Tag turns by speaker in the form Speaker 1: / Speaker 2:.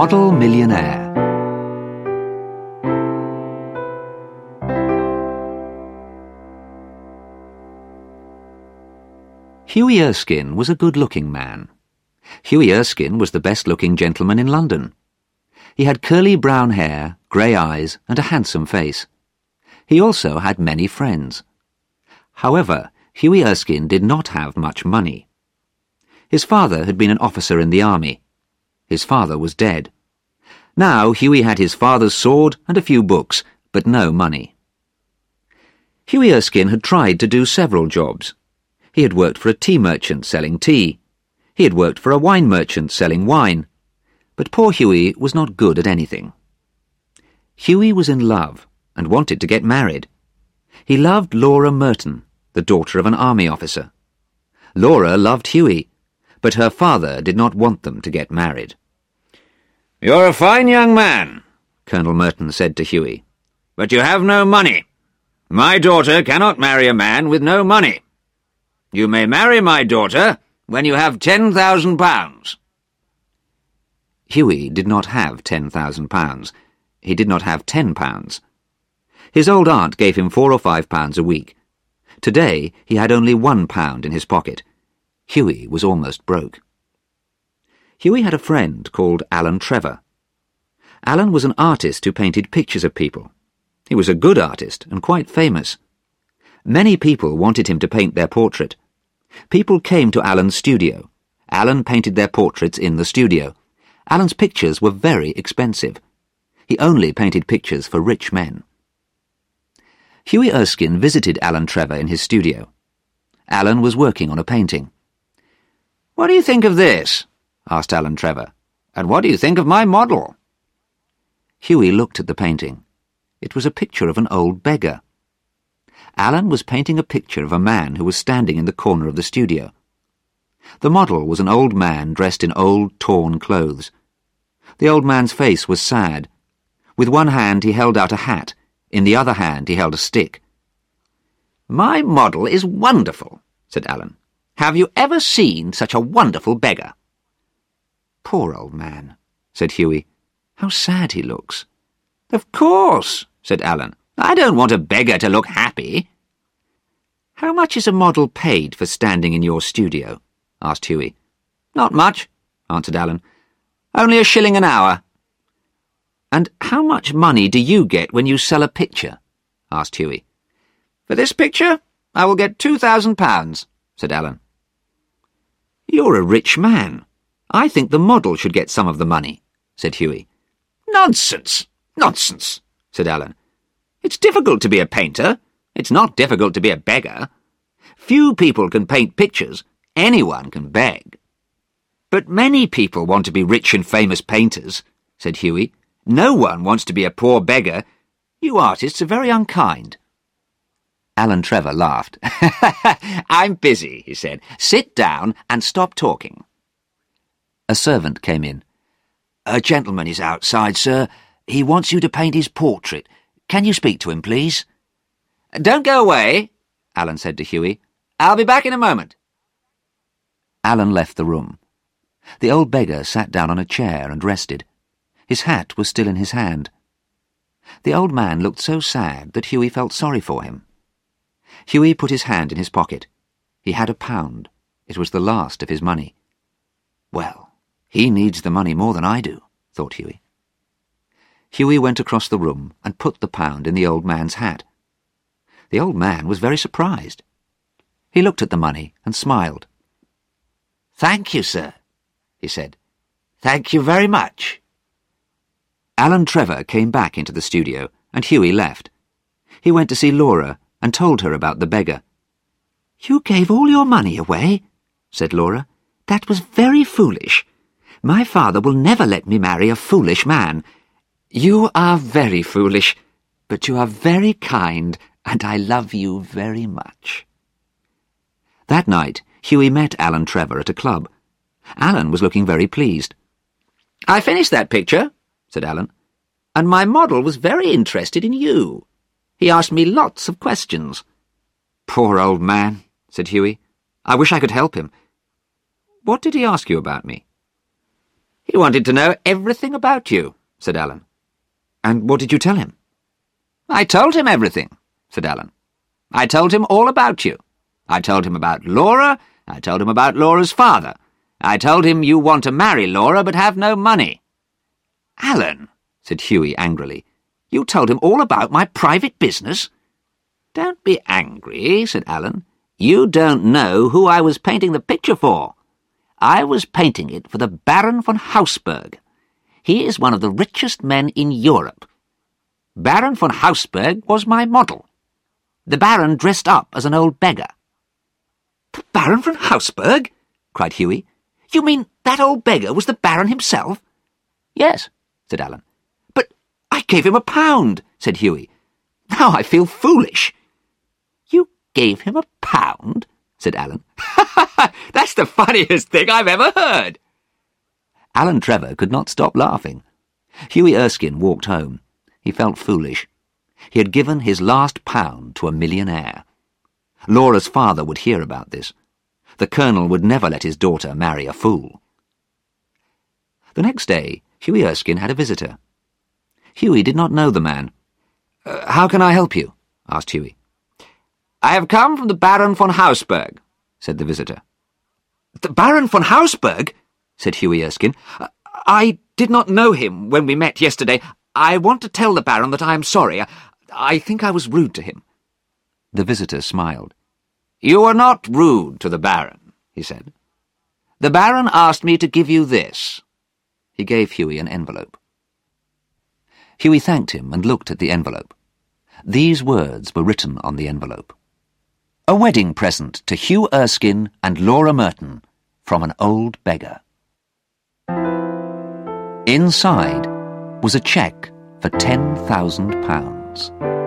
Speaker 1: model millionaire. Hughie Erskine was a good-looking man. Hughie Erskine was the best-looking gentleman in London. He had curly brown hair, grey eyes, and a handsome face. He also had many friends. However, Hughie Erskine did not have much money. His father had been an officer in the army. His father was dead. Now Hughie had his father's sword and a few books, but no money. Hughie Erskine had tried to do several jobs. He had worked for a tea merchant selling tea. He had worked for a wine merchant selling wine. But poor Hughie was not good at anything. Hughie was in love and wanted to get married. He loved Laura Merton, the daughter of an army officer. Laura loved Hughie, but her father did not want them to get married.
Speaker 2: You're a fine young man,
Speaker 1: Colonel Merton said to Hughie,
Speaker 2: but you have no money. My daughter cannot marry a man with no money. You may marry my daughter when you have ten thousand pounds.
Speaker 1: Hughie did not have ten thousand pounds. He did not have ten pounds. His old aunt gave him four or five pounds a week. Today he had only one pound in his pocket. Hughie was almost broke. Hughie had a friend called Alan Trevor. Alan was an artist who painted pictures of people. He was a good artist and quite famous. Many people wanted him to paint their portrait. People came to Alan's studio. Alan painted their portraits in the studio. Alan's pictures were very expensive. He only painted pictures for rich men. Hughie Erskine visited Alan Trevor in his studio. Alan was working on a painting.
Speaker 2: What do you think of this? asked Alan Trevor. And what do you think of my model?
Speaker 1: Hughie looked at the painting. It was a picture of an old beggar. Alan was painting a picture of a man who was standing in the corner of the studio. The model was an old man dressed in old, torn clothes. The old man's face was sad. With one hand he held out a hat, in the other hand he held a stick.
Speaker 2: My model is wonderful, said Alan. Have you ever seen such a wonderful beggar?
Speaker 1: Poor old man, said Hughie. How sad he looks.
Speaker 2: Of course, said Alan. I don't want a beggar to look happy.
Speaker 1: How much is a model paid for standing in your studio? asked Hughie.
Speaker 2: Not much, answered Alan. Only a shilling an hour.
Speaker 1: And how much money do you get when you sell a picture? asked Hughie.
Speaker 2: For this picture, I will get two thousand pounds, said Alan.
Speaker 1: You're a rich man. I think the model should get some of the money, said Hughie.
Speaker 2: Nonsense, nonsense, said Alan. It's difficult to be a painter. It's not difficult to be a beggar. Few people can paint pictures. Anyone can beg.
Speaker 1: But many people want to be rich and famous painters, said Hughie. No one wants to be a poor beggar. You artists are very unkind. Alan Trevor laughed.
Speaker 2: I'm busy, he said. Sit down and stop talking.
Speaker 1: A servant came in. A gentleman is outside, sir. He wants you to paint his portrait. Can you speak to him, please?
Speaker 2: Don't go away, Alan said to Hughie. I'll be back in a moment.
Speaker 1: Alan left the room. The old beggar sat down on a chair and rested. His hat was still in his hand. The old man looked so sad that Hughie felt sorry for him. Hughie put his hand in his pocket. He had a pound. It was the last of his money. Well, he needs the money more than I do, thought Hughie. Hughie went across the room and put the pound in the old man's hat. The old man was very surprised. He looked at the money and smiled.
Speaker 2: Thank you, sir, he said. Thank you very much.
Speaker 1: Alan Trevor came back into the studio, and Hughie left. He went to see Laura and told her about the beggar.
Speaker 3: You gave all your money away, said Laura. That was very foolish. My father will never let me marry a foolish man. You are very foolish, but you are very kind, and I love you very much.
Speaker 1: That night, Hughie met Alan Trevor at a club. Alan was looking very pleased.
Speaker 2: I finished that picture, said Alan, and my model was very interested in you. He asked me lots of questions.
Speaker 1: Poor old man, said Hughie. I wish I could help him. What did he ask you about me?
Speaker 2: He wanted to know everything about you, said Alan.
Speaker 1: And what did you tell him?
Speaker 2: I told him everything, said Alan. I told him all about you. I told him about Laura. I told him about Laura's father. I told him you want to marry Laura but have no money.
Speaker 1: Alan, said Hughie angrily, you told him all about my private business?
Speaker 2: Don't be angry, said Alan. You don't know who I was painting the picture for. I was painting it for the Baron von Hausberg. He is one of the richest men in Europe. Baron von Hausberg was my model. The Baron dressed up as an old beggar.
Speaker 1: The Baron von Hausberg? cried Hughie. You mean that old beggar was the Baron himself?
Speaker 2: Yes, said Alan.
Speaker 1: Gave him a pound, said Hughie. Now I feel foolish.
Speaker 2: You gave him a pound? said Alan. That's the funniest thing I've ever heard.
Speaker 1: Alan Trevor could not stop laughing. Hughie Erskine walked home. He felt foolish. He had given his last pound to a millionaire. Laura's father would hear about this. The Colonel would never let his daughter marry a fool. The next day, Hughie Erskine had a visitor. Hughie did not know the man. Uh, how can I help you? asked Hughie.
Speaker 2: I have come from the Baron von Hausberg, said the visitor.
Speaker 1: The Baron von Hausberg? said Hughie Erskine. I did not know him when we met yesterday. I want to tell the Baron that I am sorry. I, I think I was rude to him. The visitor smiled.
Speaker 2: You were not rude to the Baron, he said. The Baron asked me to give you this.
Speaker 1: He gave Hughie an envelope. Hughie thanked him and looked at the envelope. These words were written on the envelope. A wedding present to Hugh Erskine and Laura Merton from an old beggar. Inside was a cheque for £10,000.